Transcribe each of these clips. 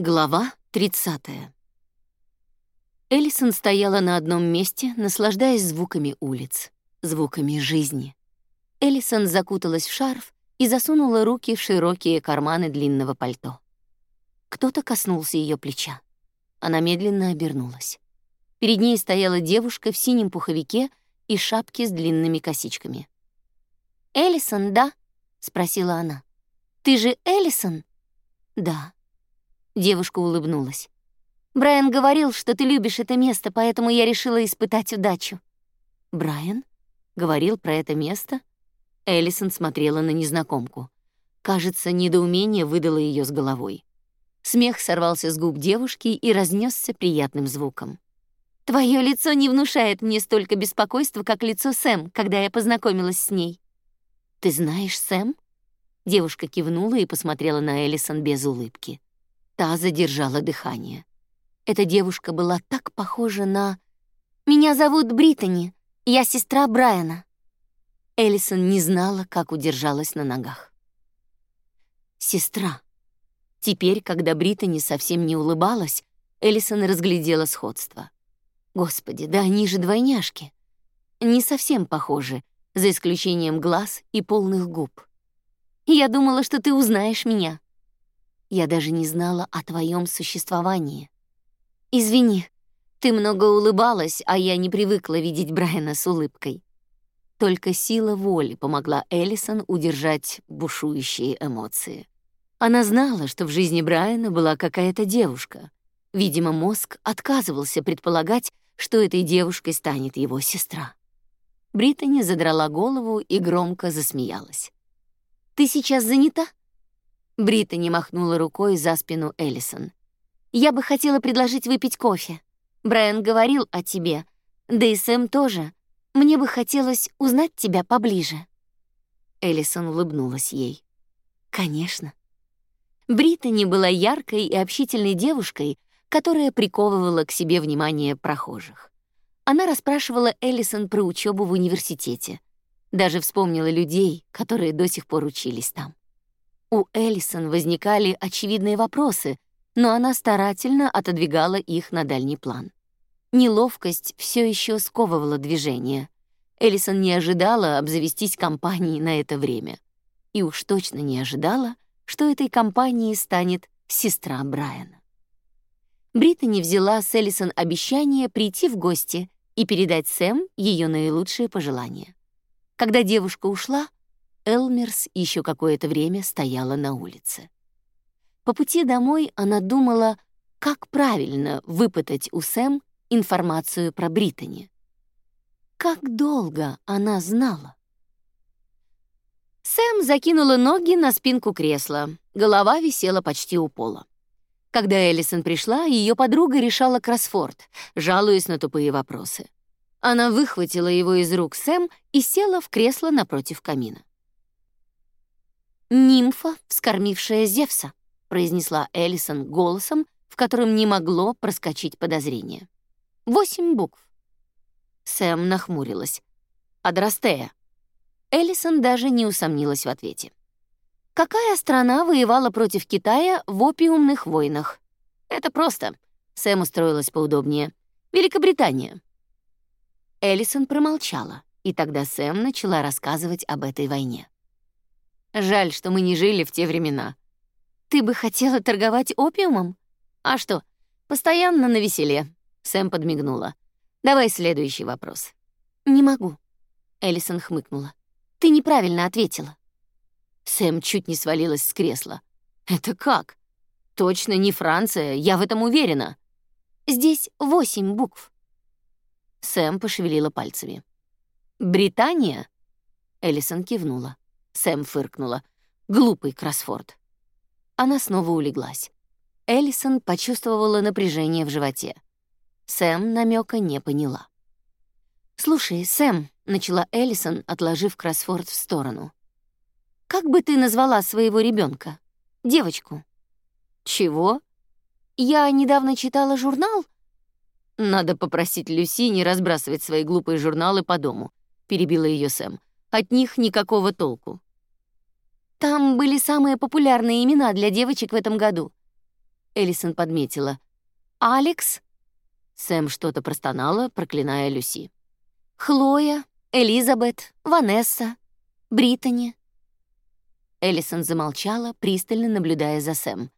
Глава 30. Эллисон стояла на одном месте, наслаждаясь звуками улиц, звуками жизни. Эллисон закуталась в шарф и засунула руки в широкие карманы длинного пальто. Кто-то коснулся ее плеча. Она медленно обернулась. Перед ней стояла девушка в синем пуховике и шапке с длинными косичками. «Эллисон, да?» — спросила она. «Ты же Эллисон?» «Да», Девушка улыбнулась. Брайан говорил, что ты любишь это место, поэтому я решила испытать удачу. Брайан говорил про это место? Эллисон смотрела на незнакомку. Кажется, недоумение выдало ее с головой. Смех сорвался с губ девушки и разнесся приятным звуком. Твое лицо не внушает мне столько беспокойства, как лицо Сэм, когда я познакомилась с ней. Ты знаешь Сэм? Девушка кивнула и посмотрела на Эллисон без улыбки. Та задержала дыхание. Эта девушка была так похожа на... «Меня зовут Британи, я сестра Брайана». Эллисон не знала, как удержалась на ногах. «Сестра». Теперь, когда Британи совсем не улыбалась, Эллисон разглядела сходство. Господи, да они же двойняшки. Не совсем похожи, за исключением глаз и полных губ. «Я думала, что ты узнаешь меня», я даже не знала о твоем существовании. Извини, ты много улыбалась, а я не привыкла видеть Брайана с улыбкой. Только сила воли помогла Эллисон удержать бушующие эмоции. Она знала, что в жизни Брайана была какая-то девушка. Видимо, мозг отказывался предполагать, что этой девушкой станет его сестра. Британи задрала голову и громко засмеялась. «Ты сейчас занята?» Британи махнула рукой за спину Эллисон. «Я бы хотела предложить выпить кофе. Брайан говорил о тебе, да и Сэм тоже. Мне бы хотелось узнать тебя поближе». Эллисон улыбнулась ей. «Конечно». Британи была яркой и общительной девушкой, которая приковывала к себе внимание прохожих. Она расспрашивала Эллисон про учебу в университете. Даже вспомнила людей, которые до сих пор учились там. У Эллисон возникали очевидные вопросы, но она старательно отодвигала их на дальний план. Неловкость все еще сковывала движение. Эллисон не ожидала обзавестись компанией на это время. И уж точно не ожидала, что этой компанией станет сестра Брайана. Британи взяла с Эллисон обещание прийти в гости и передать Сэм ее наилучшие пожелания. Когда девушка ушла, Элмерс еще какое-то время стояла на улице. По пути домой она думала, как правильно выпытать у Сэм информацию про Британи. Как долго она знала? Сэм закинула ноги на спинку кресла, голова висела почти у пола. Когда Эллисон пришла, ее подруга решала кроссфорд, жалуясь на тупые вопросы. Она выхватила его из рук Сэм и села в кресло напротив камина. «Нимфа, вскормившая Зевса», — произнесла Эллисон голосом, в котором не могло проскочить подозрение. «Восемь букв». Сэм нахмурилась. «Адрастея». Эллисон даже не усомнилась в ответе. «Какая страна воевала против Китая в опиумных войнах?» «Это просто». Сэм устроилась поудобнее. «Великобритания». Эллисон промолчала, и тогда Сэм начала рассказывать об этой войне. Жаль, что мы не жили в те времена. Ты бы хотела торговать опиумом? А что? Постоянно на веселе. Сэм подмигнула. Давай следующий вопрос. Не могу. Эллисон хмыкнула. Ты неправильно ответила. Сэм чуть не свалилась с кресла. Это как? Точно не Франция, я в этом уверена. Здесь восемь букв. Сэм пошевелила пальцами. Британия? Эллисон кивнула. Сэм фыркнула. Глупый кроссфорд. Она снова улеглась. Эллисон почувствовала напряжение в животе. Сэм намека не поняла. «Слушай, Сэм», — начала Эллисон, отложив кроссфорд в сторону. «Как бы ты назвала своего ребенка? Девочку?» «Чего?» «Я недавно читала журнал». «Надо попросить Люси не разбрасывать свои глупые журналы по дому», — перебила ее Сэм. «От них никакого толку». Там были самые популярные имена для девочек в этом году. Эллисон подметила. «Алекс?» Сэм что-то простонала, проклиная Люси. «Хлоя, Элизабет, Ванесса, Британи». Эллисон замолчала, пристально наблюдая за Сэм.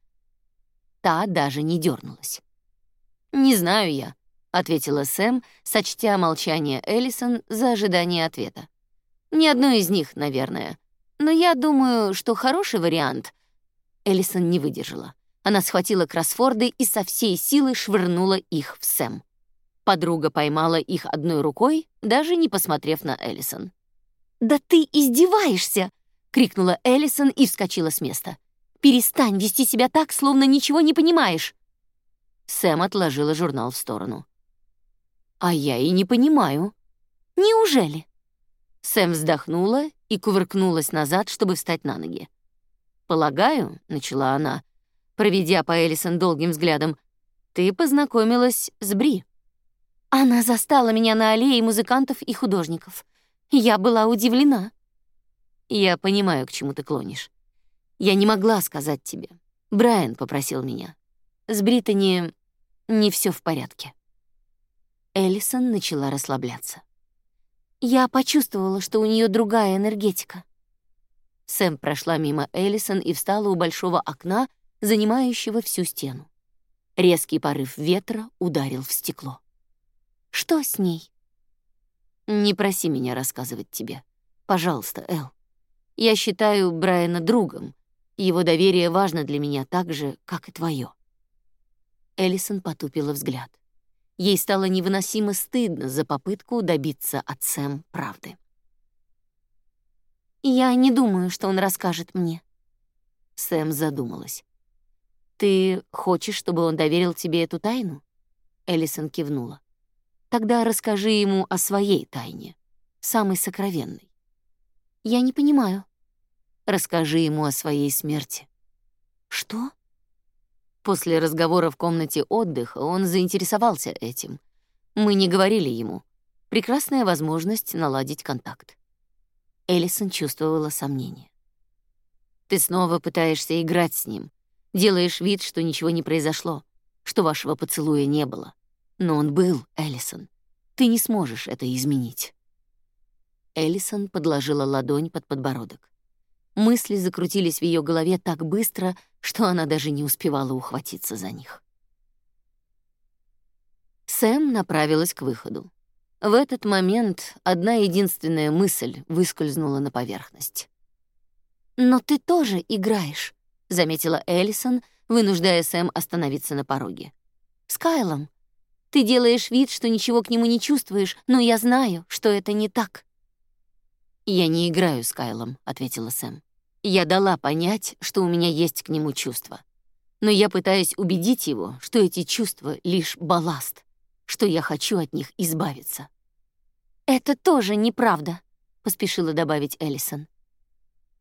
Та даже не дернулась. «Не знаю я», — ответила Сэм, сочтя молчание Эллисон за ожидание ответа. «Ни одной из них, наверное. Но я думаю, что хороший вариант...» Эллисон не выдержала. Она схватила кроссфорды и со всей силы швырнула их в Сэм. Подруга поймала их одной рукой, даже не посмотрев на Эллисон. «Да ты издеваешься!» — крикнула Эллисон и вскочила с места. «Перестань вести себя так, словно ничего не понимаешь!» Сэм отложила журнал в сторону. «А я и не понимаю». «Неужели?» Сэм вздохнула и кувыркнулась назад, чтобы встать на ноги. «Полагаю», — начала она, проведя по Элисон долгим взглядом, «ты познакомилась с Бри». Она застала меня на аллее музыкантов и художников. Я была удивлена. Я понимаю, к чему ты клонишь. Я не могла сказать тебе. Брайан попросил меня. С Британи не все в порядке. Эллисон начала расслабляться. Я почувствовала, что у нее другая энергетика. Сэм прошла мимо Эллисон и встала у большого окна, занимающего всю стену. Резкий порыв ветра ударил в стекло. Что с ней? Не проси меня рассказывать тебе. Пожалуйста, Эл. Я считаю Брайана другом. Его доверие важно для меня так же, как и твое. Эллисон потупила взгляд. Ей стало невыносимо стыдно за попытку добиться от Сэм правды. «Я не думаю, что он расскажет мне». Сэм задумалась. «Ты хочешь, чтобы он доверил тебе эту тайну?» Эллисон кивнула. «Тогда расскажи ему о своей тайне, самой сокровенной». «Я не понимаю». «Расскажи ему о своей смерти». «Что?» После разговора в комнате отдыха он заинтересовался этим. Мы не говорили ему. Прекрасная возможность наладить контакт. Эллисон чувствовала сомнение. Ты снова пытаешься играть с ним. Делаешь вид, что ничего не произошло, что вашего поцелуя не было. Но он был, Эллисон. Ты не сможешь это изменить. Эллисон подложила ладонь под подбородок. Мысли закрутились в ее голове так быстро, что она даже не успевала ухватиться за них. Сэм направилась к выходу. В этот момент одна единственная мысль выскользнула на поверхность. «Но ты тоже играешь», — заметила Эллисон, вынуждая Сэм остановиться на пороге. «С Кайлом. Ты делаешь вид, что ничего к нему не чувствуешь, но я знаю, что это не так». «Я не играю с Кайлом», — ответила Сэм. «Я дала понять, что у меня есть к нему чувства. Но я пытаюсь убедить его, что эти чувства — лишь балласт, что я хочу от них избавиться». «Это тоже неправда», — поспешила добавить Эллисон.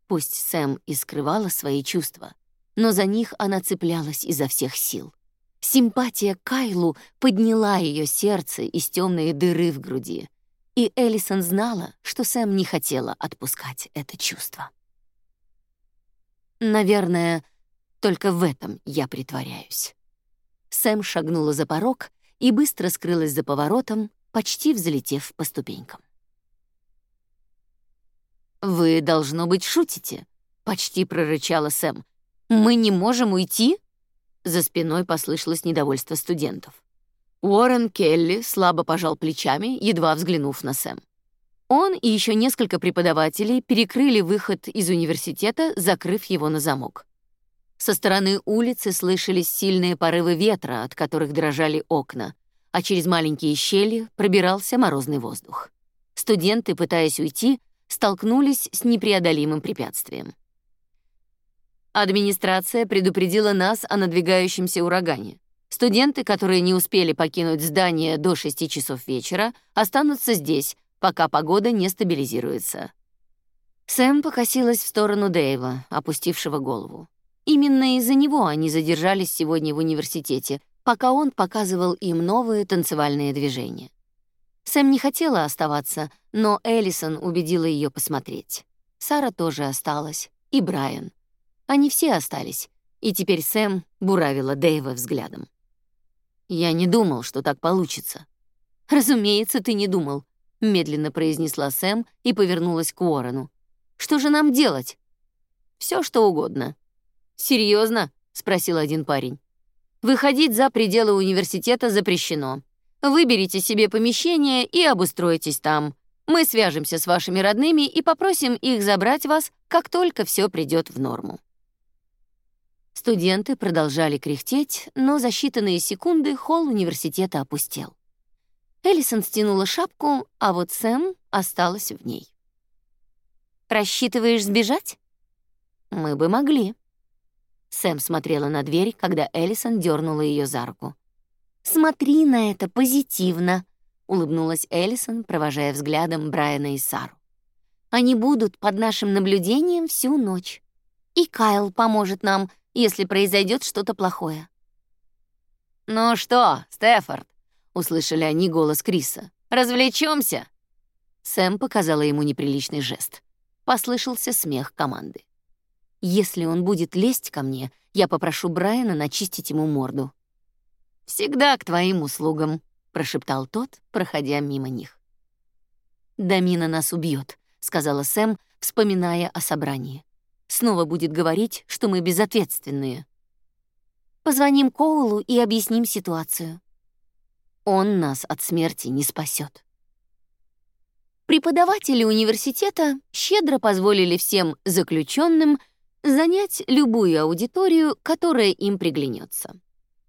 Пусть Сэм и скрывала свои чувства, но за них она цеплялась изо всех сил. Симпатия к Кайлу подняла ее сердце из темной дыры в груди, и Эллисон знала, что Сэм не хотела отпускать это чувство. Наверное, только в этом я притворяюсь. Сэм шагнула за порог и быстро скрылась за поворотом, почти взлетев по ступенькам. «Вы, должно быть, шутите», — почти прорычала Сэм. «Мы не можем уйти?» За спиной послышалось недовольство студентов. Уоррен Келли слабо пожал плечами, едва взглянув на Сэм. Он и еще несколько преподавателей перекрыли выход из университета, закрыв его на замок. Со стороны улицы слышались сильные порывы ветра, от которых дрожали окна, а через маленькие щели пробирался морозный воздух. Студенты, пытаясь уйти, столкнулись с непреодолимым препятствием. Администрация предупредила нас о надвигающемся урагане. Студенты, которые не успели покинуть здание до 6 часов вечера, останутся здесь, пока погода не стабилизируется. Сэм покосилась в сторону Дэйва, опустившего голову. Именно из-за него они задержались сегодня в университете, пока он показывал им новые танцевальные движения. Сэм не хотела оставаться, но Эллисон убедила ее посмотреть. Сара тоже осталась, и Брайан. Они все остались, И теперь Сэм буравила Дэйва взглядом. «Я не думал, что так получится». «Разумеется, ты не думал», — медленно произнесла Сэм и повернулась к Уоррену. «Что же нам делать?» Все что угодно». Серьезно? спросил один парень. «Выходить за пределы университета запрещено. Выберите себе помещение и обустройтесь там. Мы свяжемся с вашими родными и попросим их забрать вас, как только все придет в норму». Студенты продолжали кряхтеть, но за считанные секунды холл университета опустел. Эллисон стянула шапку, а вот Сэм осталась в ней. «Рассчитываешь сбежать?» «Мы бы могли». Сэм смотрела на дверь, когда Эллисон дернула ее за руку. «Смотри на это позитивно», — улыбнулась Эллисон, провожая взглядом Брайана и Сару. «Они будут под нашим наблюдением всю ночь. И Кайл поможет нам, если произойдет что-то плохое». «Ну что, Стефорд?» — услышали они голос Криса. «Развлечемся?» Сэм показала ему неприличный жест. Послышался смех команды. «Если он будет лезть ко мне, я попрошу Брайана начистить ему морду». «Всегда к твоим услугам», — прошептал тот, проходя мимо них. «Дамина нас убьет», — сказала Сэм, вспоминая о собрании. «Снова будет говорить, что мы безответственные». «Позвоним Коулу и объясним ситуацию». «Он нас от смерти не спасет. Преподаватели университета щедро позволили всем заключенным занять любую аудиторию, которая им приглянется.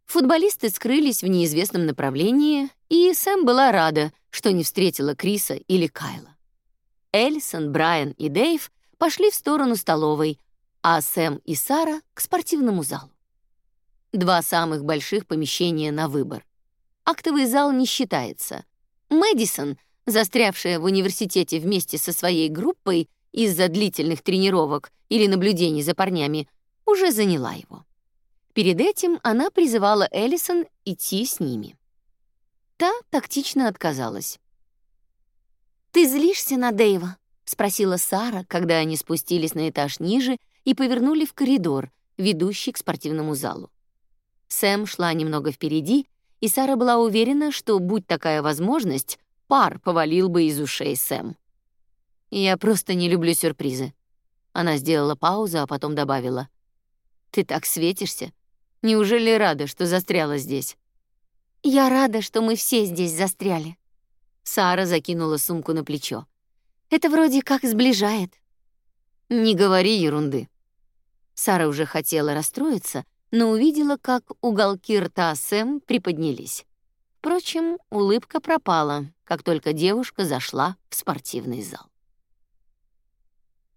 Футболисты скрылись в неизвестном направлении, и Сэм была рада, что не встретила Криса или Кайла. Эльсон, Брайан и Дэйв пошли в сторону столовой, а Сэм и Сара — к спортивному залу. Два самых больших помещения на выбор. Актовый зал не считается. Мэдисон, застрявшая в университете вместе со своей группой из-за длительных тренировок или наблюдений за парнями, уже заняла его. Перед этим она призывала Эллисон идти с ними. Та тактично отказалась. «Ты злишься на Дэйва?» — спросила Сара, когда они спустились на этаж ниже и повернули в коридор, ведущий к спортивному залу. Сэм шла немного впереди, и Сара была уверена, что, будь такая возможность, пар повалил бы из ушей Сэм. «Я просто не люблю сюрпризы». Она сделала паузу, а потом добавила. «Ты так светишься. Неужели рада, что застряла здесь? Я рада, что мы все здесь застряли. Сара закинула сумку на плечо. Это вроде как сближает. Не говори ерунды. Сара уже хотела расстроиться, но увидела, как уголки рта Сэм приподнялись. Впрочем, улыбка пропала, как только девушка зашла в спортивный зал.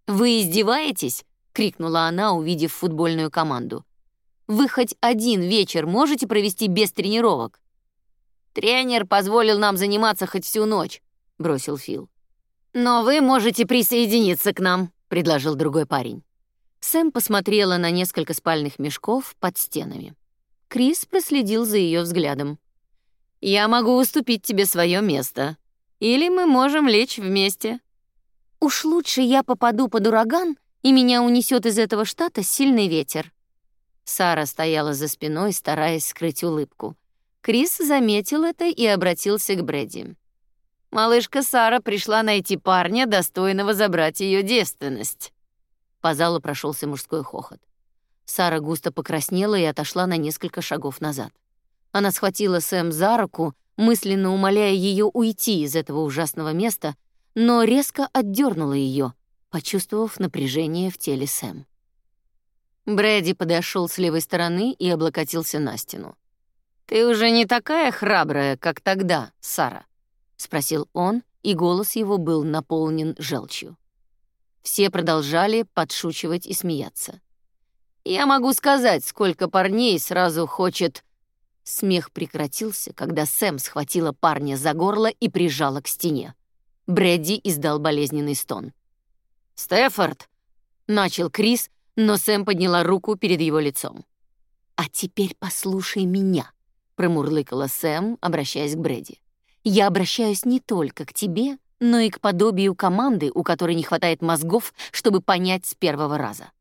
«Вы издеваетесь?» — крикнула она, увидев футбольную команду. Вы хоть один вечер можете провести без тренировок? Тренер позволил нам заниматься хоть всю ночь, бросил Фил. Но вы можете присоединиться к нам, предложил другой парень. Сэм посмотрела на несколько спальных мешков под стенами. Крис проследил за ее взглядом. Я могу уступить тебе свое место, или мы можем лечь вместе. Уж лучше я попаду под ураган, и меня унесет из этого штата сильный ветер. Сара стояла за спиной, стараясь скрыть улыбку. Крис заметил это и обратился к Брэди. Малышка Сара пришла найти парня, достойного забрать ее девственность. По залу прошелся мужской хохот. Сара густо покраснела и отошла на несколько шагов назад. Она схватила Сэм за руку, мысленно умоляя ее уйти из этого ужасного места, но резко отдернула ее, почувствовав напряжение в теле Сэм. Брэди подошел с левой стороны и облокотился на стену. «Ты уже не такая храбрая, как тогда, Сара?» — спросил он, и голос его был наполнен желчью. Все продолжали подшучивать и смеяться. «Я могу сказать, сколько парней сразу хочет...» Смех прекратился, когда Сэм схватила парня за горло и прижала к стене. Брэдди издал болезненный стон. «Стефорд!» — начал Крис, но Сэм подняла руку перед его лицом. «А теперь послушай меня», — промурлыкала Сэм, обращаясь к Брэди. «Я обращаюсь не только к тебе, но и к подобию команды, у которой не хватает мозгов, чтобы понять с первого раза.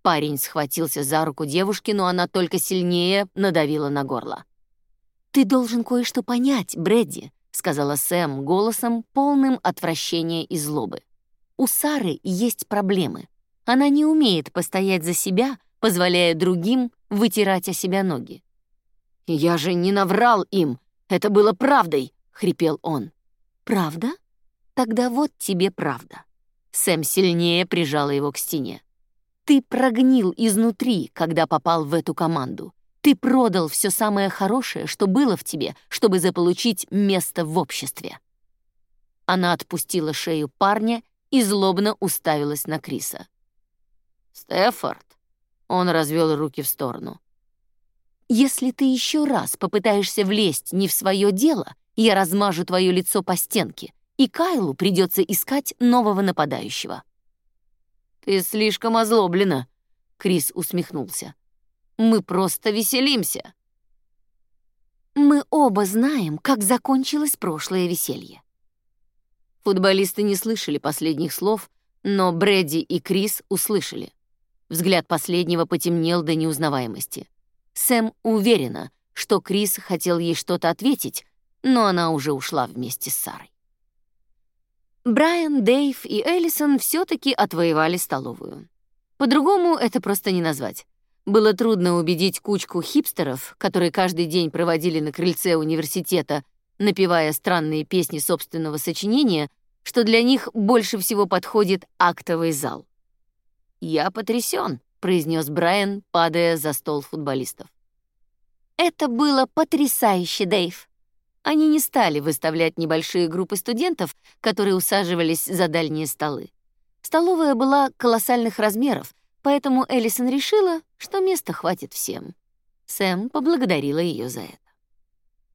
Парень схватился за руку девушки, но она только сильнее надавила на горло. «Ты должен кое-что понять, Брэдди», — сказала Сэм голосом, полным отвращения и злобы. «У Сары есть проблемы. Она не умеет постоять за себя, позволяя другим вытирать о себя ноги. «Я же не наврал им! Это было правдой!» — хрипел он. «Правда? Тогда вот тебе правда». Сэм сильнее прижала его к стене. «Ты прогнил изнутри, когда попал в эту команду. Ты продал все самое хорошее, что было в тебе, чтобы заполучить место в обществе». Она отпустила шею парня и злобно уставилась на Криса. «Стефорд!» Он развел руки в сторону. «Если ты еще раз попытаешься влезть не в свое дело, я размажу твое лицо по стенке, и Кайлу придется искать нового нападающего». «Ты слишком озлоблена», — Крис усмехнулся. «Мы просто веселимся». «Мы оба знаем, как закончилось прошлое веселье». Футболисты не слышали последних слов, но Брэдди и Крис услышали. Взгляд последнего потемнел до неузнаваемости. Сэм уверена, что Крис хотел ей что-то ответить, но она уже ушла вместе с Сарой. Брайан, Дэйв и Эллисон все таки отвоевали столовую. По-другому это просто не назвать. Было трудно убедить кучку хипстеров, которые каждый день проводили на крыльце университета, напевая странные песни собственного сочинения, что для них больше всего подходит актовый зал. «Я потрясен», произнес Брайан, падая за стол футболистов. Это было потрясающе, Дэйв. Они не стали выставлять небольшие группы студентов, которые усаживались за дальние столы. Столовая была колоссальных размеров, поэтому Эллисон решила, что места хватит всем. Сэм поблагодарила ее за это.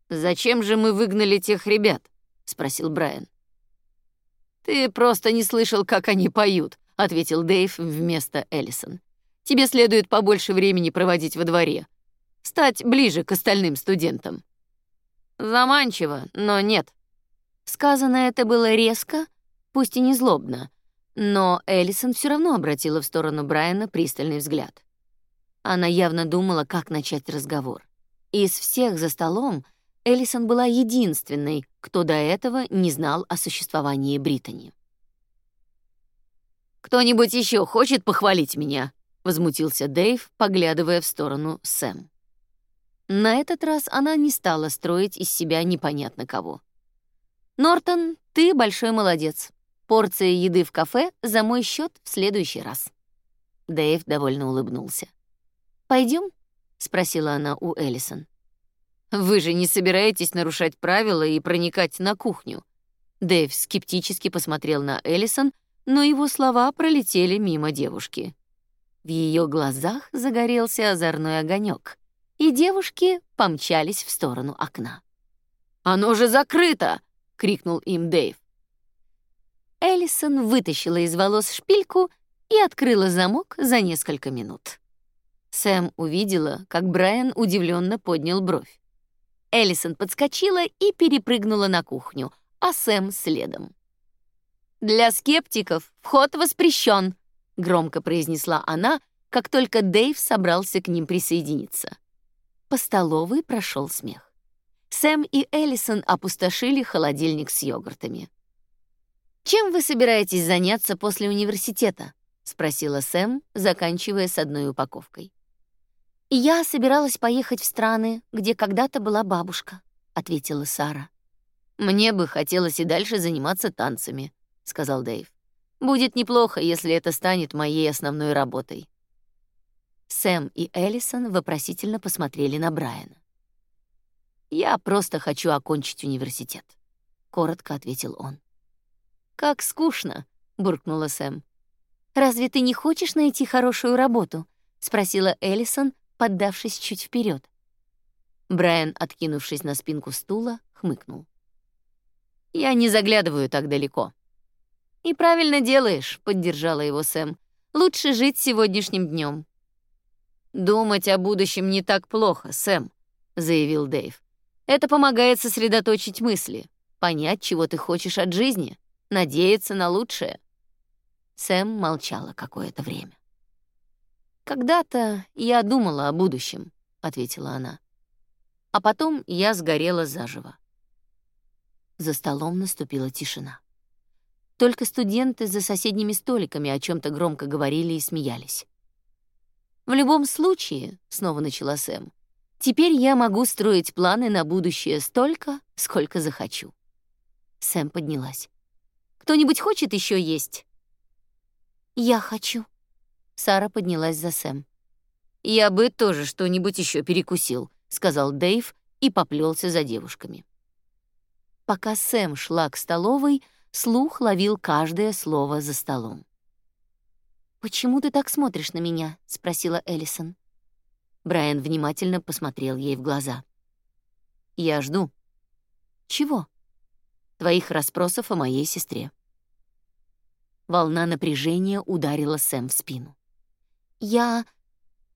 «Зачем же мы выгнали тех ребят?» — спросил Брайан. «Ты просто не слышал, как они поют», — ответил Дэйв вместо Эллисон. Тебе следует побольше времени проводить во дворе. Стать ближе к остальным студентам. Заманчиво, но нет. Сказано это было резко, пусть и не злобно, но Эллисон все равно обратила в сторону Брайана пристальный взгляд. Она явно думала, как начать разговор. Из всех за столом Эллисон была единственной, кто до этого не знал о существовании Британи. «Кто-нибудь еще хочет похвалить меня?» возмутился Дэйв, поглядывая в сторону Сэм. На этот раз она не стала строить из себя непонятно кого. Нортон, ты большой молодец. Порция еды в кафе за мой счет в следующий раз. Дэйв довольно улыбнулся. Пойдем? спросила она у Эллисон. Вы же не собираетесь нарушать правила и проникать на кухню? Дэйв скептически посмотрел на Эллисон, но его слова пролетели мимо девушки. В ее глазах загорелся озорной огонек, и девушки помчались в сторону окна. «Оно же закрыто!» — крикнул им Дэйв. Эллисон вытащила из волос шпильку и открыла замок за несколько минут. Сэм увидела, как Брайан удивленно поднял бровь. Эллисон подскочила и перепрыгнула на кухню, а Сэм следом. «Для скептиков вход воспрещен», громко произнесла она, как только Дэйв собрался к ним присоединиться. По столовой прошел смех. Сэм и Эллисон опустошили холодильник с йогуртами. «Чем вы собираетесь заняться после университета?» — спросила Сэм, заканчивая с одной упаковкой. «Я собиралась поехать в страны, где когда-то была бабушка», — ответила Сара. «Мне бы хотелось и дальше заниматься танцами», — сказал Дэйв. Будет неплохо, если это станет моей основной работой. Сэм и Эллисон вопросительно посмотрели на Брайана. Я просто хочу окончить университет, коротко ответил он. Как скучно, буркнула Сэм. Разве ты не хочешь найти хорошую работу? спросила Эллисон, поддавшись чуть вперед. Брайан, откинувшись на спинку стула, хмыкнул. Я не заглядываю так далеко. «И правильно делаешь», — поддержала его Сэм. «Лучше жить сегодняшним днем». «Думать о будущем не так плохо, Сэм», — заявил Дэйв. «Это помогает сосредоточить мысли, понять, чего ты хочешь от жизни, надеяться на лучшее». Сэм молчала какое-то время. «Когда-то я думала о будущем», — ответила она. «А потом я сгорела заживо». За столом наступила тишина. Только студенты за соседними столиками о чем то громко говорили и смеялись. «В любом случае», — снова начала Сэм, «теперь я могу строить планы на будущее столько, сколько захочу». Сэм поднялась. «Кто-нибудь хочет еще есть?» «Я хочу», Сара поднялась за Сэм. «Я бы тоже что-нибудь еще перекусил», — сказал Дэйв и поплелся за девушками. Пока Сэм шла к столовой, слух ловил каждое слово за столом. «Почему ты так смотришь на меня?» — спросила Эллисон. Брайан внимательно посмотрел ей в глаза. «Я жду». «Чего?» «Твоих расспросов о моей сестре». Волна напряжения ударила Сэм в спину. Я...»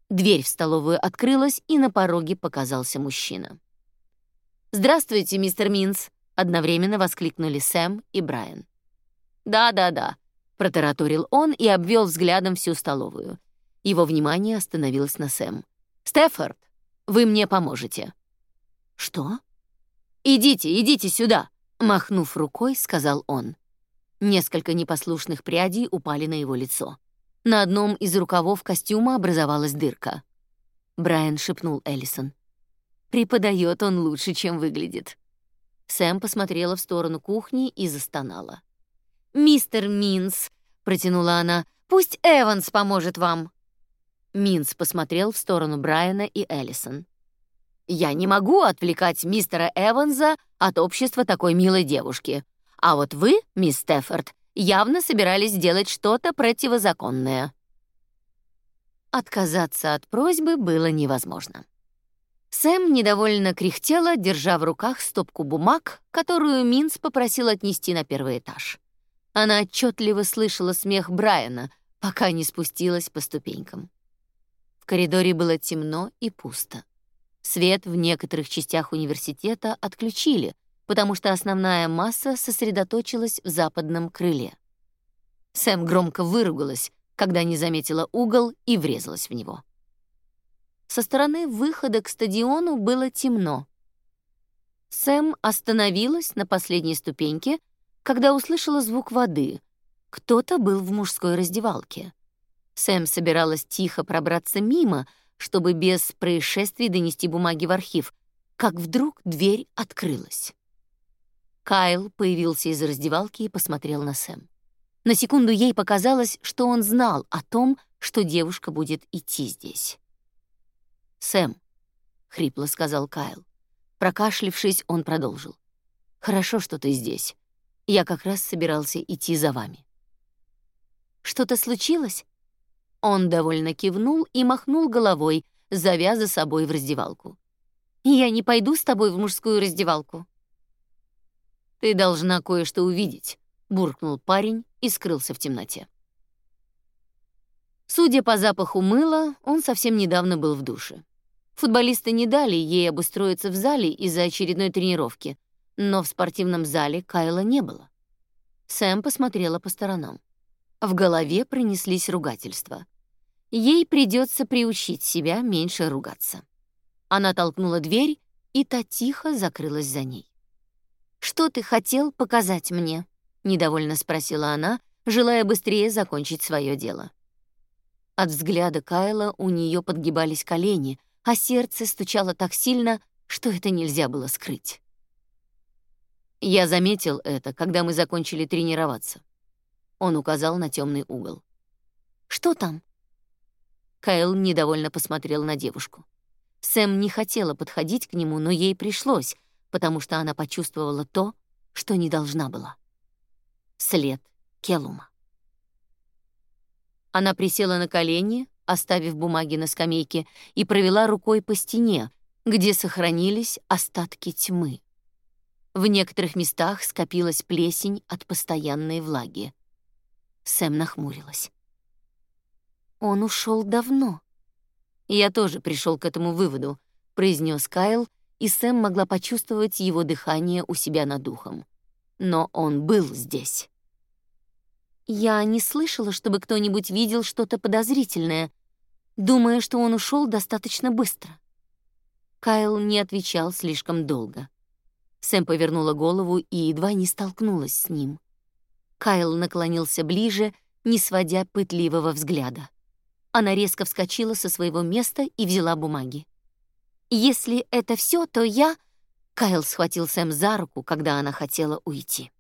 Дверь в столовую открылась, и на пороге показался мужчина. «Здравствуйте, мистер Минс!» — одновременно воскликнули Сэм и Брайан. «Да-да-да», — протараторил он и обвел взглядом всю столовую. Его внимание остановилось на Сэм. «Стефорд, вы мне поможете». «Что?» «Идите, идите сюда», — махнув рукой, сказал он. Несколько непослушных прядей упали на его лицо. На одном из рукавов костюма образовалась дырка. Брайан шепнул Эллисон. «Преподает он лучше, чем выглядит». Сэм посмотрела в сторону кухни и застонала. «Мистер Минс», — протянула она, — «пусть Эванс поможет вам». Минс посмотрел в сторону Брайана и Эллисон. «Я не могу отвлекать мистера Эванса от общества такой милой девушки. А вот вы, мисс Стефорд, явно собирались сделать что-то противозаконное. Отказаться от просьбы было невозможно. Сэм недовольно кряхтела, держа в руках стопку бумаг, которую Минс попросил отнести на первый этаж. Она отчетливо слышала смех Брайана, пока не спустилась по ступенькам. В коридоре было темно и пусто. Свет в некоторых частях университета отключили, потому что основная масса сосредоточилась в западном крыле. Сэм громко выругалась, когда не заметила угол и врезалась в него. Со стороны выхода к стадиону было темно. Сэм остановилась на последней ступеньке, когда услышала звук воды. Кто-то был в мужской раздевалке. Сэм собиралась тихо пробраться мимо, чтобы без происшествий донести бумаги в архив, как вдруг дверь открылась. Кайл появился из раздевалки и посмотрел на Сэм. На секунду ей показалось, что он знал о том, что девушка будет идти здесь. «Сэм», — хрипло сказал Кайл. Прокашлившись, он продолжил. «Хорошо, что ты здесь. Я как раз собирался идти за вами». «Что-то случилось?» Он довольно кивнул и махнул головой, зовя за собой в раздевалку. «Я не пойду с тобой в мужскую раздевалку». «Ты должна кое-что увидеть», — буркнул парень и скрылся в темноте. Судя по запаху мыла, он совсем недавно был в душе. Футболисты не дали ей обустроиться в зале из-за очередной тренировки, но в спортивном зале Кайла не было. Сэм посмотрела по сторонам. В голове пронеслись ругательства. Ей придется приучить себя меньше ругаться. Она толкнула дверь, и та тихо закрылась за ней. «Что ты хотел показать мне?» — недовольно спросила она, желая быстрее закончить свое дело. От взгляда Кайла у нее подгибались колени, а сердце стучало так сильно, что это нельзя было скрыть. Я заметил это, когда мы закончили тренироваться. Он указал на темный угол. Что там? Кайл недовольно посмотрел на девушку. Сэм не хотела подходить к нему, но ей пришлось, потому что она почувствовала то, что не должна была. След Келума. Она присела на колени, оставив бумаги на скамейке, и провела рукой по стене, где сохранились остатки тьмы. В некоторых местах скопилась плесень от постоянной влаги. Сэм нахмурилась. Он ушел давно. Я тоже пришел к этому выводу, произнес Кайл и Сэм могла почувствовать его дыхание у себя над духом. Но он был здесь. «Я не слышала, чтобы кто-нибудь видел что-то подозрительное. думая, что он ушел достаточно быстро. Кайл не отвечал слишком долго. Сэм повернула голову и едва не столкнулась с ним. Кайл наклонился ближе, не сводя пытливого взгляда. Она резко вскочила со своего места и взяла бумаги. «Если это все, то я...» Кайл схватил Сэм за руку, когда она хотела уйти.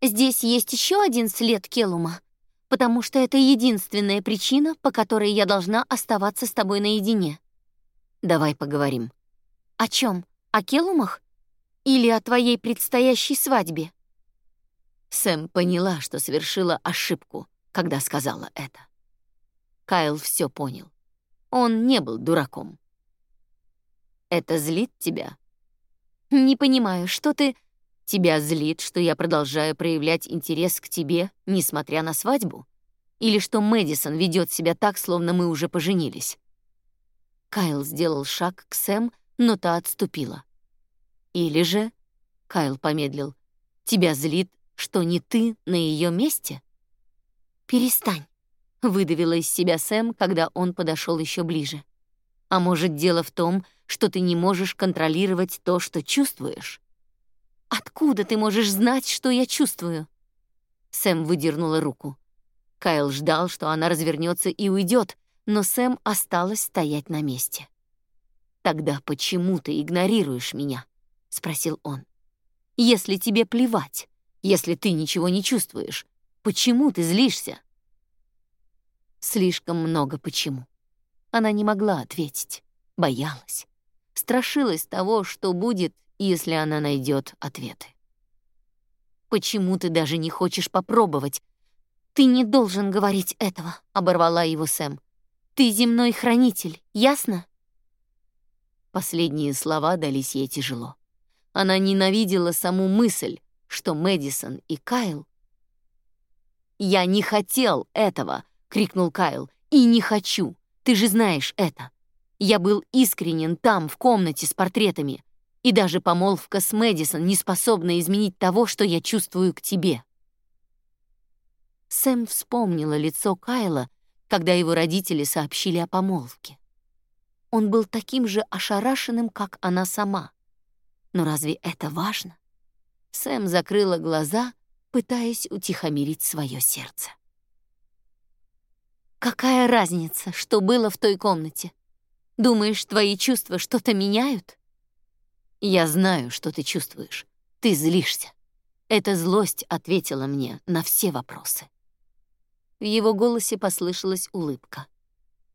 «Здесь есть еще один след Келума, потому что это единственная причина, по которой я должна оставаться с тобой наедине. Давай поговорим». «О чем? О Келумах? Или о твоей предстоящей свадьбе?» Сэм поняла, что совершила ошибку, когда сказала это. Кайл все понял. Он не был дураком. «Это злит тебя?» «Не понимаю, что ты...» «Тебя злит, что я продолжаю проявлять интерес к тебе, несмотря на свадьбу? Или что Мэдисон ведет себя так, словно мы уже поженились?» Кайл сделал шаг к Сэм, но та отступила. «Или же...» — Кайл помедлил. «Тебя злит, что не ты на ее месте?» «Перестань», — выдавила из себя Сэм, когда он подошел еще ближе. «А может, дело в том, что ты не можешь контролировать то, что чувствуешь?» «Откуда ты можешь знать, что я чувствую?» Сэм выдернула руку. Кайл ждал, что она развернется и уйдет, но Сэм осталась стоять на месте. «Тогда почему ты игнорируешь меня?» — спросил он. «Если тебе плевать, если ты ничего не чувствуешь? Почему ты злишься?» Слишком много почему. Она не могла ответить, боялась, страшилась того, что будет, если она найдет ответы. «Почему ты даже не хочешь попробовать?» «Ты не должен говорить этого», — оборвала его Сэм. «Ты земной хранитель, ясно?» Последние слова дались ей тяжело. Она ненавидела саму мысль, что Мэдисон и Кайл... «Я не хотел этого!» — крикнул Кайл. «И не хочу! Ты же знаешь это! Я был искренен там, в комнате с портретами, и даже помолвка с Мэдисон не способна изменить того, что я чувствую к тебе». Сэм вспомнила лицо Кайла, когда его родители сообщили о помолвке. Он был таким же ошарашенным, как она сама. Но разве это важно? Сэм закрыла глаза, пытаясь утихомирить свое сердце. «Какая разница, что было в той комнате? Думаешь, твои чувства что-то меняют?» «Я знаю, что ты чувствуешь. Ты злишься. Эта злость ответила мне на все вопросы». В его голосе послышалась улыбка.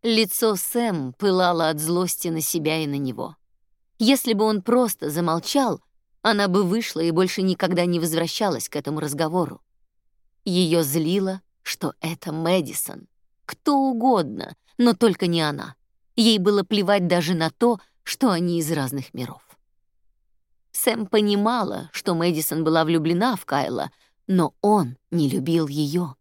Лицо Сэм пылало от злости на себя и на него. Если бы он просто замолчал, она бы вышла и больше никогда не возвращалась к этому разговору. Ее злило, что это Мэдисон. Кто угодно, но только не она. Ей было плевать даже на то, что они из разных миров. Сэм понимала, что Мэдисон была влюблена в Кайла, но он не любил ее.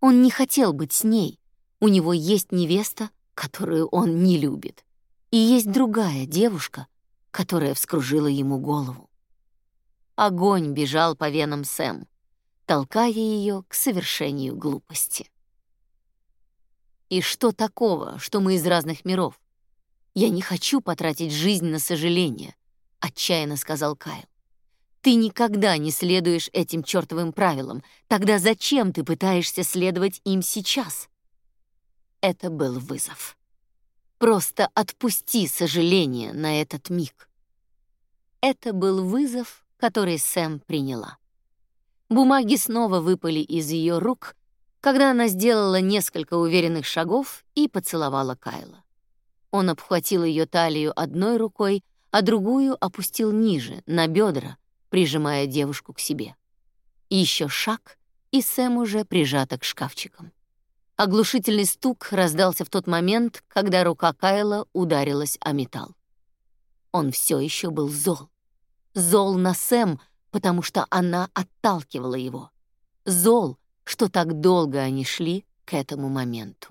Он не хотел быть с ней. У него есть невеста, которую он не любит. И есть другая девушка, которая вскружила ему голову. Огонь бежал по венам Сэм, толкая ее к совершению глупости. «И что такого, что мы из разных миров? Я не хочу потратить жизнь на сожаление», — отчаянно сказал Кайл. «Ты никогда не следуешь этим чертовым правилам. Тогда зачем ты пытаешься следовать им сейчас?» Это был вызов. Просто отпусти сожаление на этот миг. Это был вызов, который Сэм приняла. Бумаги снова выпали из ее рук, когда она сделала несколько уверенных шагов и поцеловала Кайла. Он обхватил ее талию одной рукой, а другую опустил ниже, на бедра, прижимая девушку к себе. Еще шаг, и Сэм уже прижата к шкафчикам. Оглушительный стук раздался в тот момент, когда рука Кайла ударилась о металл. Он все еще был зол. Зол на Сэм, потому что она отталкивала его. Зол, что так долго они шли к этому моменту.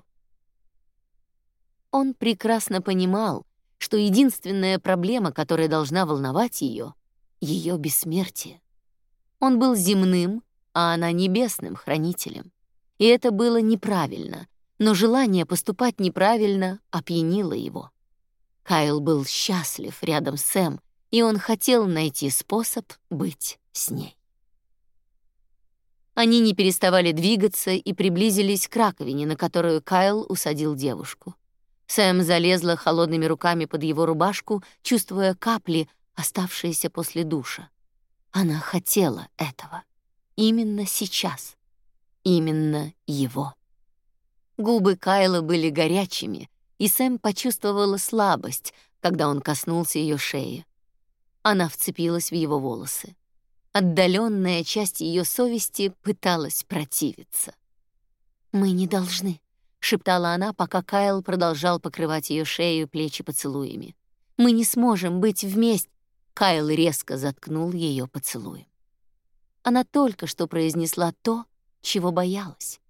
Он прекрасно понимал, что единственная проблема, которая должна волновать ее, ее бессмертие. Он был земным, а она небесным хранителем. И это было неправильно, но желание поступать неправильно опьянило его. Кайл был счастлив рядом с Сэм, и он хотел найти способ быть с ней. Они не переставали двигаться и приблизились к раковине, на которую Кайл усадил девушку. Сэм залезла холодными руками под его рубашку, чувствуя капли, оставшиеся после душа. Она хотела этого. Именно сейчас. Именно его. Губы Кайла были горячими, и Сэм почувствовала слабость, когда он коснулся ее шеи. Она вцепилась в его волосы. Отдаленная часть ее совести пыталась противиться. «Мы не должны», — шептала она, пока Кайл продолжал покрывать ее шею и плечи поцелуями. «Мы не сможем быть вместе». Кайл резко заткнул ее поцелуем. Она только что произнесла то, чего боялась.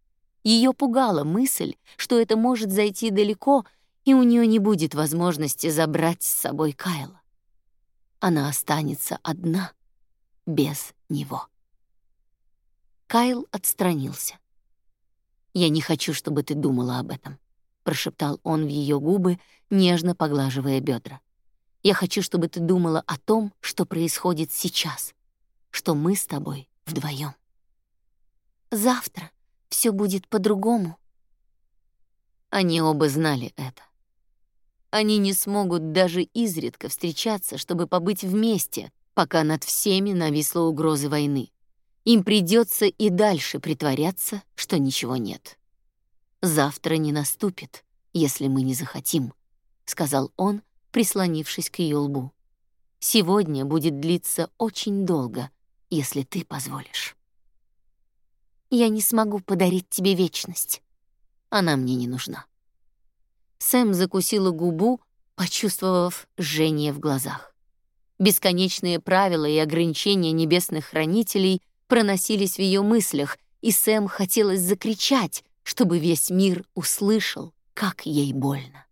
Ее пугала мысль, что это может зайти далеко, и у нее не будет возможности забрать с собой Кайла. Она останется одна, без него. Кайл отстранился. «Я не хочу, чтобы ты думала об этом», — прошептал он в ее губы, нежно поглаживая бедра. «Я хочу, чтобы ты думала о том, что происходит сейчас, что мы с тобой вдвоем. Завтра все будет по-другому». Они оба знали это. Они не смогут даже изредка встречаться, чтобы побыть вместе, пока над всеми нависла угроза войны. Им придется и дальше притворяться, что ничего нет. «Завтра не наступит, если мы не захотим», — сказал он, прислонившись к ее лбу. «Сегодня будет длиться очень долго, если ты позволишь». «Я не смогу подарить тебе вечность. Она мне не нужна». Сэм закусила губу, почувствовав жжение в глазах. Бесконечные правила и ограничения небесных хранителей проносились в ее мыслях, и Сэм хотелось закричать, чтобы весь мир услышал, как ей больно.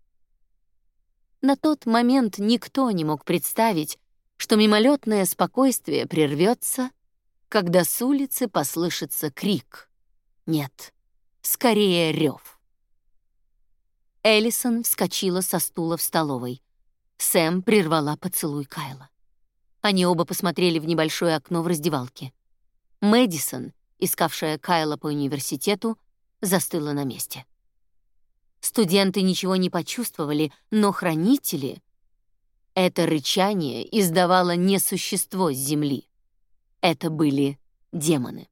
На тот момент никто не мог представить, что мимолетное спокойствие прервется, когда с улицы послышится крик. Нет, скорее рев. Эллисон вскочила со стула в столовой. Сэм прервала поцелуй Кайла. Они оба посмотрели в небольшое окно в раздевалке. Мэдисон, искавшая Кайла по университету, застыла на месте. Студенты ничего не почувствовали, но хранители... Это рычание издавало не существо с земли. Это были демоны.